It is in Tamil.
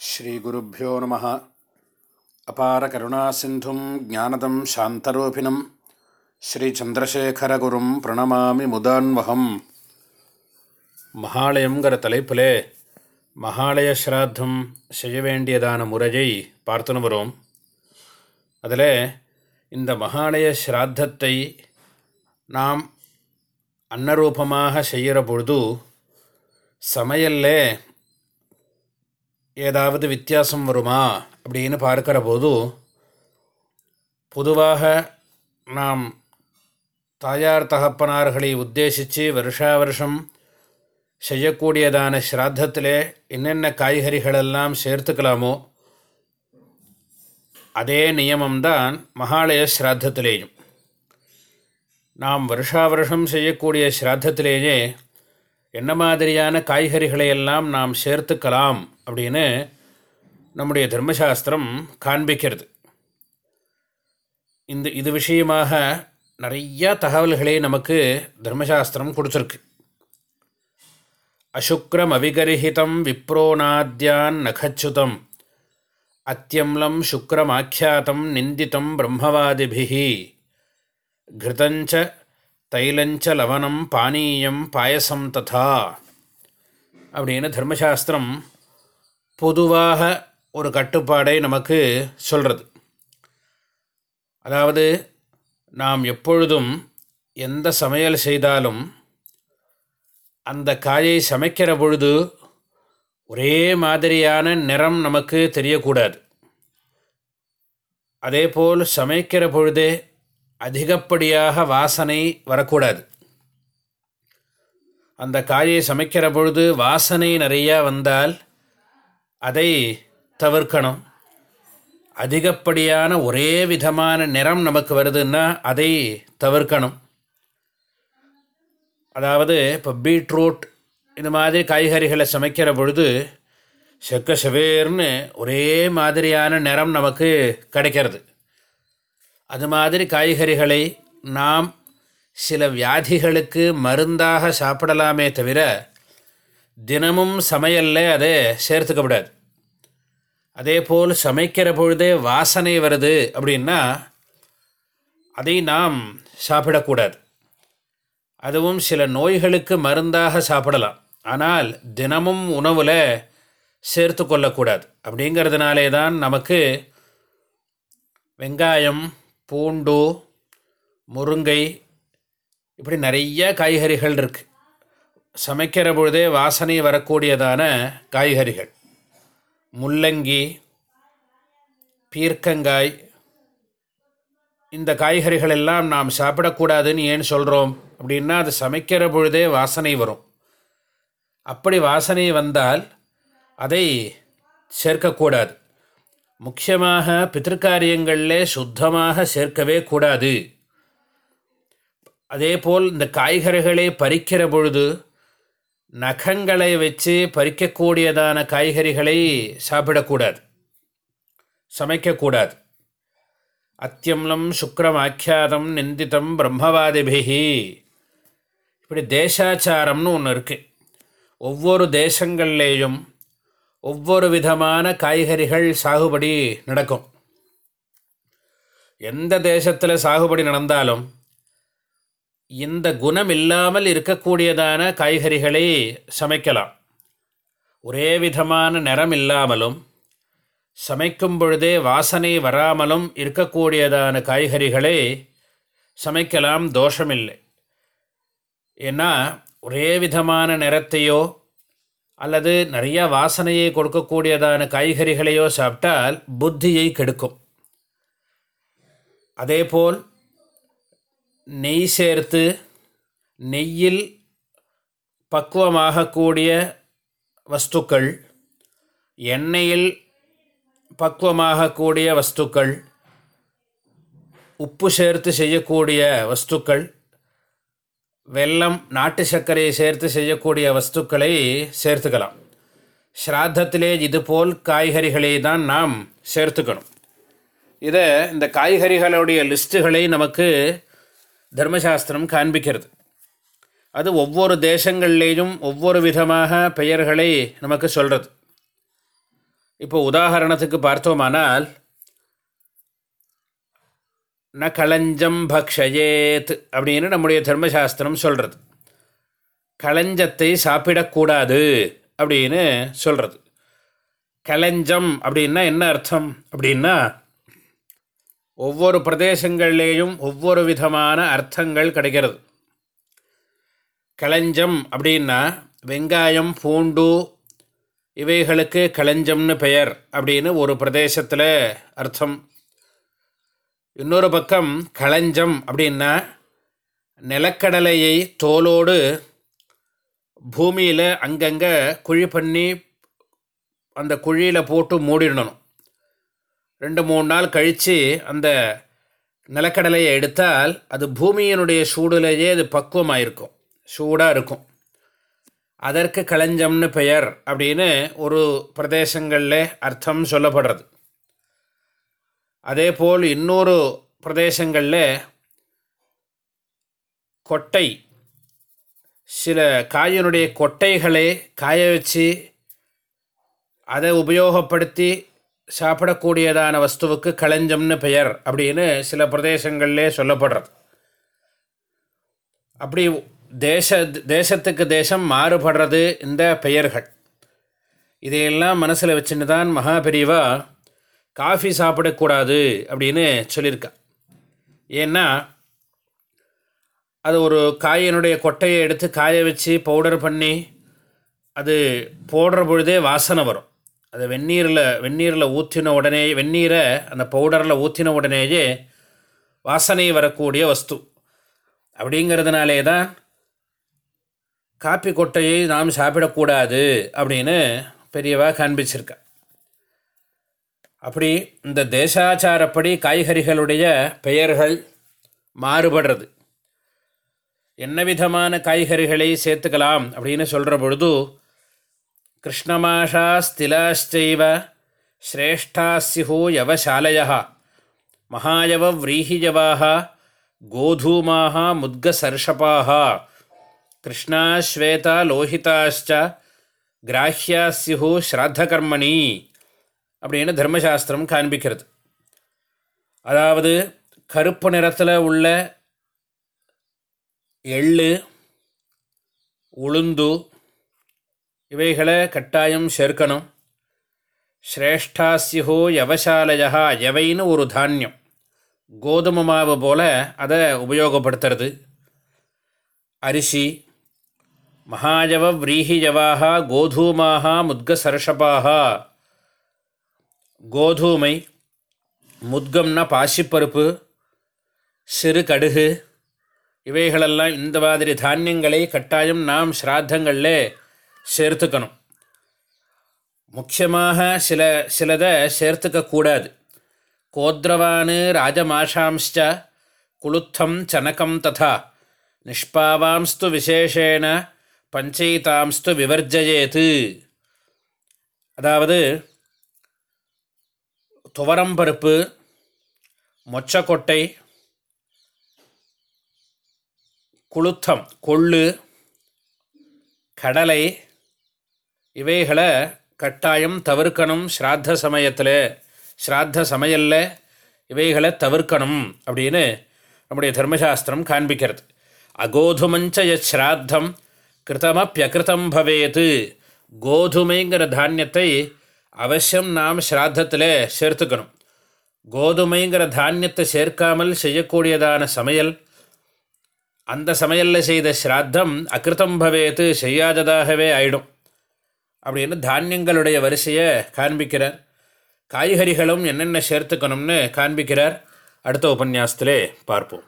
ஸ்ரீகுருப்போ நம. அபார கருணாசிந்தும் ஜானதம் சாந்தரூபிணம். ஸ்ரீச்சந்திரசேகரகுரும் பிரணமாமி முதான்வகம். மகாலயங்கிற தலைப்பிலே மகாலய ஸ்ராத்தம் செய்ய வேண்டியதான முறையை பார்த்துன்னு வரும். அதில் இந்த மகாலய ஸ்ராத்தத்தை நாம் அன்னரூபமாக செய்கிற பொழுது சமையல்லே ஏதாவது வித்தியாசம் வருமா அப்படின்னு பார்க்கிற போது பொதுவாக நாம் தாயார் தகப்பனார்களை உத்தேசித்து வருஷா வருஷம் செய்யக்கூடியதான ஸ்ராத்தத்திலே என்னென்ன காய்கறிகளெல்லாம் சேர்த்துக்கலாமோ அதே நியமம்தான் மகாலய ஸ்ராத்தத்திலேயும். நாம் வருஷா வருஷம் செய்யக்கூடிய ஸ்ராத்தத்திலேயே என்ன மாதிரியான காய்கறிகளை எல்லாம் நாம் சேர்த்துக்கலாம் அப்படின்னு நம்முடைய தர்மசாஸ்திரம் காண்பிக்கிறது. இந்த இது விஷயமாக நிறையா தகவல்களை நமக்கு தர்மசாஸ்திரம் கொடுத்துருக்கு. அசுக்ரம் அவிகரிஹிதம் விப்ரோநாத்யான் நகச்சுதம். அத்தியம்லம் சுக்ரமாக்கியாத்தம் நிந்தித்தம் பிரம்மவாதிபிஹி. கிருதஞ்ச தைலஞ்ச லவணம் பானீயம் பாயசம் ததா அப்படின்னு தர்மசாஸ்திரம் பொதுவாக ஒரு கட்டுப்பாடை நமக்கு சொல்கிறது அதாவது நாம் எப்பொழுதும் எந்த சமையல் செய்தாலும் அந்த காயை சமைக்கிற பொழுது ஒரே மாதிரியான நிறம் நமக்கு தெரியக்கூடாது. அதேபோல் சமைக்கிற பொழுதே அதிகப்படியாக வாசனை வரக்கூடாது. அந்த காயை சமைக்கிற பொழுது வாசனை நிறையா வந்தால் அதை தவிர்க்கணும். அதிகப்படியான ஒரே விதமான நிறம் நமக்கு வருதுன்னா அதை தவிர்க்கணும். அதாவது இப்போ பீட்ரூட் இந்த மாதிரி காய்கறிகளை சமைக்கிற பொழுது செக்க செவேர்னு ஒரே மாதிரியான நிறம் நமக்கு கிடைக்கிறது. அது மாதிரி காய்கறிகளை நாம் சில வியாதிகளுக்கு மருந்தாக சாப்பிடலாமே தவிர தினமும் சமையலில் அதை சேர்த்துக்கப்படாது அதே போல் சமைக்கிற பொழுதே வாசனை வருது அப்படின்னா அதை நாம் சாப்பிடக்கூடாது அதுவும் சில நோய்களுக்கு மருந்தாக சாப்பிடலாம். ஆனால் தினமும் உணவில் சேர்த்து கொள்ளக்கூடாது அப்படிங்கிறதுனாலே தான் நமக்கு வெங்காயம் பூண்டு முருங்கை இப்படி நிறைய காய்கறிகள் இருக்குது சமைக்கிற பொழுதே வாசனை வரக்கூடியதான காய்கறிகள். முள்ளங்கி பீர்க்கங்காய் இந்த காய்கறிகள் எல்லாம் நாம் சாப்பிடக்கூடாதுன்னு ஏன் சொல்கிறோம் அப்படின்னா அது சமைக்கிற பொழுதே வாசனை வரும். அப்படி வாசனை வந்தால் அதை சேர்க்கக்கூடாது. முக்கியமாக பித்திருக்காரியங்களில் சுத்தமாக சேர்க்கவே கூடாது. அதேபோல் இந்த காய்கறிகளை பறிக்கிற பொழுது நகங்களை வச்சு பறிக்கக்கூடியதான காய்கறிகளை சாப்பிடக்கூடாது. சமைக்கக்கூடாது. அத்தியம்லம் சுக்ரம் ஆக்கியாதம் நிந்தித்தம் பிரம்மவாதிபிகி இப்படி தேசாச்சாரம்னு ஒன்று இருக்குது ஒவ்வொரு தேசங்கள்லேயும் ஒவ்வொரு விதமான காய்கறிகள் சாகுபடி நடக்கும். எந்த தேசத்தில் சாகுபடி நடந்தாலும் இந்த குணம் இல்லாமல் இருக்கக்கூடியதான காய்கறிகளை சமைக்கலாம். ஒரே விதமான நிறம் இல்லாமலும் சமைக்கும் பொழுதே வாசனை வராமலும் இருக்கக்கூடியதான காய்கறிகளை சமைக்கலாம் தோஷமில்லை. ஏன்னா ஒரே விதமான நிறத்தையோ அல்லது நிறைய வாசனையை கொடுக்கக்கூடியதான காய்கறிகளையோ சாப்பிட்டால் புத்தியை கெடுக்கும். அதேபோல் நெய் சேர்த்து நெய்யில் பக்குவமாகக்கூடிய வஸ்துக்கள் எண்ணெயில் பக்குவமாகக்கூடிய வஸ்துக்கள் உப்பு சேர்த்து செய்யக்கூடிய வஸ்துக்கள் வெல்லம் நாட்டு சர்க்கரையை சேர்த்து செய்யக்கூடிய வஸ்துக்களை சேர்த்துக்கலாம். ஸ்ராத்தத்திலே இதுபோல் காய்கறிகளை தான் நாம் சேர்த்துக்கணும். இதை இந்த காய்கறிகளுடைய லிஸ்ட்டுகளை நமக்கு தர்மசாஸ்திரம் காண்பிக்கிறது. அது ஒவ்வொரு தேசங்கள்லேயும் ஒவ்வொரு விதமாக பெயர்களை நமக்கு சொல்கிறது இப்போ உதாரணத்துக்கு பார்த்தோமானால் ந களஞ்சம் பக்ஷயேத் அப்படின்னு நம்முடைய தர்மசாஸ்திரம் சொல்கிறது களஞ்சத்தை சாப்பிடக்கூடாது அப்படின்னு சொல்கிறது களஞ்சம் அப்படின்னா என்ன அர்த்தம்? அப்படின்னா ஒவ்வொரு பிரதேசங்கள்லேயும் ஒவ்வொரு விதமான அர்த்தங்கள் கிடைக்கிறது. களஞ்சம் அப்படின்னா வெங்காயம் பூண்டு இவைகளுக்கு களஞ்சம்னு பெயர் அப்படின்னு ஒரு பிரதேசத்தில் அர்த்தம். இன்னொரு பக்கம் களஞ்சம் அப்படின்னா நிலக்கடலையை தோலோடு பூமியில் அங்கங்கே குழி பண்ணி அந்த குழியில் போட்டு மூடிடணும். ரெண்டு மூணு நாள் கழித்து அந்த நிலக்கடலையை எடுத்தால் அது பூமியினுடைய சூடுலேயே அது பக்குவமாக இருக்கும் சூடாக இருக்கும். அதற்கு களஞ்சம்னு பெயர் அப்படின்னு ஒரு பிரதேசங்களில் அர்த்தம் சொல்லப்படுறது. அதே போல் இன்னொரு பிரதேசங்களில் கொட்டை சில காயினுடைய கொட்டைகளை காய வச்சு அதை உபயோகப்படுத்தி சாப்பிடக்கூடியதான வஸ்துவுக்கு களஞ்சம்னு பெயர் அப்படின்னு சில பிரதேசங்களிலே சொல்லப்படுறது. அப்படி தேச தேசத்துக்கு தேசம் மாறுபடுறது இந்த பெயர்கள். இதையெல்லாம் மனசில் வச்சுன்னு தான் மகாபெரிவா காஃபி சாப்பிடக்கூடாது அப்படின்னு சொல்லியிருக்கா. ஏன்னா அது ஒரு காயினுடைய கொட்டையை எடுத்து காய வச்சு பவுடர் பண்ணி அது போடுற பொழுதே வாசனை வரும். அதை வெந்நீரில் வெந்நீரில் ஊற்றின உடனே வெந்நீரை அந்த பவுடரில் ஊற்றின உடனேயே வாசனை வரக்கூடிய வஸ்து. அப்படிங்கிறதுனாலே தான் காப்பி கொட்டையை நாம் சாப்பிடக்கூடாது அப்படின்னு பெரியவா காண்பிச்சிருக்கா. அப்படி இந்த தேசாச்சாரப்படி காய்கறிகளுடைய பெயர்கள் மாறுபடுறது. என்ன விதமான காய்கறிகளை சேர்த்துக்கலாம் அப்படின்னு சொல்கிற பொழுது கிருஷ்ணமாஷா ஸ்திலாச்சைவ ஸ்ரேஷ்டாஸ்யு யவசாலயா மகாயவ விரீஹியவாக கோதூமாக முத்கசர்ஷபாக கிருஷ்ணா ஸ்வேதா லோஹிதாச்ச கிராஹ்யாஸ்யு ஸ்ராத்தகர்மணி. அப்படின்னு தர்மசாஸ்திரம் காண்பிக்கிறது? அதாவது கருப்பு நிறத்தில் உள்ள எள்ளு உளுந்து இவைகளை கட்டாயம் சேர்க்கணும். ஸ்ரேஷ்டாசியோ யவசாலயா எவைன்னு ஒரு தானியம். கோதுமை மாவு போல் அதை உபயோகப்படுத்துறது. அரிசி மகாயவ விரீஹியவாக கோதூமாக முத்கசர்ஷபாக கோதூமை முத்கம்னா பாசிப்பருப்பு சிறு கடுகு இவைகளெல்லாம் இந்த மாதிரி தானியங்களை கட்டாயம் நாம் ஸ்ராத்தங்களில் சேர்த்துக்கணும். முக்கியமாக சில சிலதை சேர்த்துக்கக்கூடாது கோத்ரவானு ராஜமாஷாம்ச்ச குளுத்தம் சனக்கம் ததா நிஷ்பாவாம்ஸ்து விசேஷேன பஞ்சைதாம்ஸ்து விவர்ஜயேத்து அதாவது துவரம்பருப்பு மொச்சக்கொட்டை குளுத்தம் கொள்ளு கடலை இவைகளை கட்டாயம் தவிர்க்கணும் ஸ்ராத்த சமயத்தில். ஸ்ராத்த சமையலில் இவைகளை தவிர்க்கணும் அப்படின்னு நம்முடைய தர்மசாஸ்திரம் காண்பிக்கிறது. அகோதுமஞ்ச ஸ்ராத்தம் கிருத்தமப்பியகிருத்தம் பவேத்து கோதுமைங்கிற தானியத்தை அவசியம் நாம் ஸ்ராத்தத்தில் சேர்த்துக்கணும். கோதுமைங்கிற தானியத்தை சேர்க்காமல் செய்யக்கூடியதான சமையல் அந்த சமையலில் செய்த ஸ்ராத்தம் அகிருத்தம் பவேத்து செய்யாததாகவே ஆயிடும். அப்படின்னு தானியங்களுடைய வரிசையை காண்பிக்கிறார். காய்கறிகளும் என்னென்ன சேர்த்துக்கணும்னு காண்பிக்கிறார். அடுத்த உபன்யாசத்திலே பார்ப்போம்.